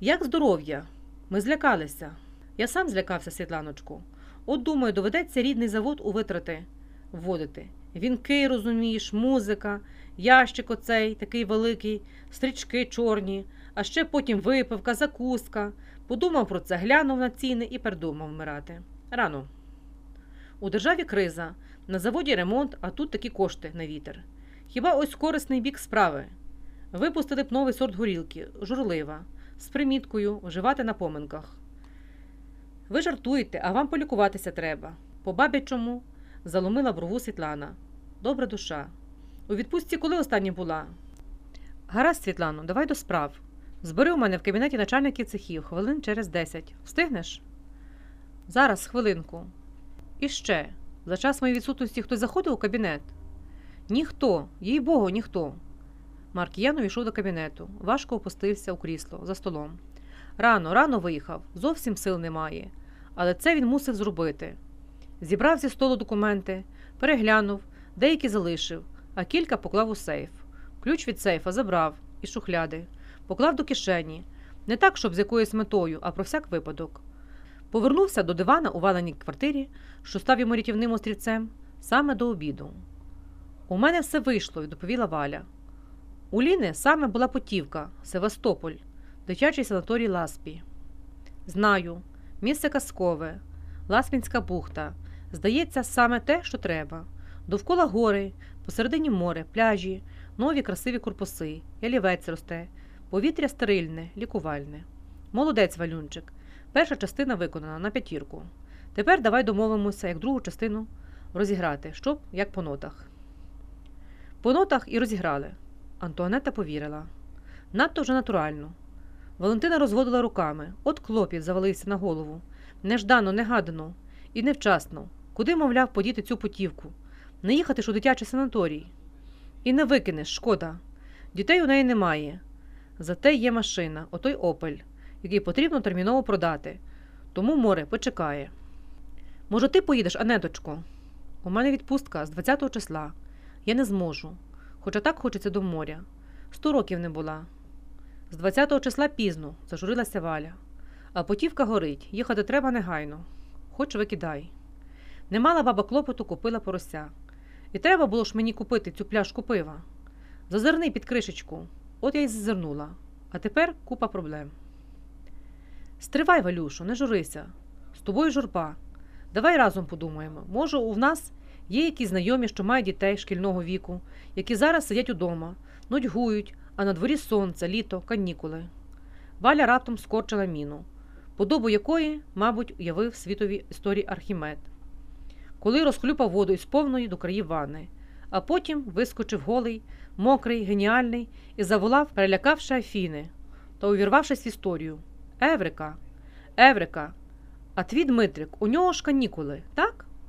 Як здоров'я? Ми злякалися. Я сам злякався, Світланочку. От думаю, доведеться рідний завод у витрати вводити. Вінки, розумієш, музика, ящик оцей такий великий, стрічки чорні, а ще потім випивка, закуска. Подумав про це, глянув на ціни і передумав вмирати. Рано. У державі криза, на заводі ремонт, а тут такі кошти на вітер. Хіба ось корисний бік справи. Випустили б новий сорт горілки, журлива, з приміткою вживати на поминках. Ви жартуєте, а вам полікуватися треба. По бабячому заломила брову Світлана. Добра душа. У відпустці коли останнє була? Гаразд, Світлано, давай до справ. Збери у мене в кабінеті начальників цехів хвилин через десять. Встигнеш? Зараз, хвилинку. І ще, за час моєї відсутності хтось заходив у кабінет? Ніхто, їй Богу, ніхто. Маркіян увійшов до кабінету, важко опустився у крісло за столом. Рано, рано виїхав, зовсім сил немає. Але це він мусив зробити. Зібрав зі столу документи, переглянув, деякі залишив, а кілька поклав у сейф. Ключ від сейфа забрав із шухляди, поклав до кишені, не так, щоб з якоюсь метою, а про всяк випадок. Повернувся до дивана у валеній квартирі, що став йому рятівним острівцем, саме до обіду. У мене все вийшло, відповіла Валя. У Ліни саме була путівка Севастополь, дитячий санаторій Ласпі. Знаю, місце казкове, Ласпінська бухта. Здається, саме те, що треба. Довкола гори, посередині море, пляжі, нові красиві корпуси, ялівець росте, повітря стерильне, лікувальне. Молодець, Валюнчик. Перша частина виконана на п'ятірку. Тепер давай домовимося, як другу частину розіграти, щоб як по нотах. По нотах і розіграли. Антуанета повірила. Надто вже натурально. Валентина розводила руками. От клопіт завалився на голову. Неждано, негадано і невчасно. Куди, мовляв, подіти цю путівку? Не їхати ж у дитячий санаторій. І не викинеш, шкода. Дітей у неї немає. Зате є машина, отой опель, який потрібно терміново продати. Тому море почекає. Може, ти поїдеш, Анеточко? У мене відпустка з 20-го числа. Я не зможу. Хоча так хочеться до моря. Сто років не була. З 20-го числа пізно, зажурилася Валя. А потівка горить, їхати треба негайно. Хоч викидай. Не мала баба клопоту, купила порося. І треба було ж мені купити цю пляшку пива. Зазирни під кришечку. От я й зазирнула. А тепер купа проблем. Стривай, Валюшу, не журися. З тобою журба. Давай разом подумаємо. Може, у нас є якісь знайомі, що мають дітей шкільного віку, які зараз сидять удома, нудьгують, а на дворі сонце, літо, канікули. Валя раптом скорчила міну, подобу якої, мабуть, уявив світові історії Архімед, коли розхлюпав воду із повної до країв ванни, а потім вискочив голий, мокрий, геніальний і заволав, перелякавши Афіни та увірвавшись в історію. Еврика, Еврика, а твій Дмитрик, у нього ж канікули, так?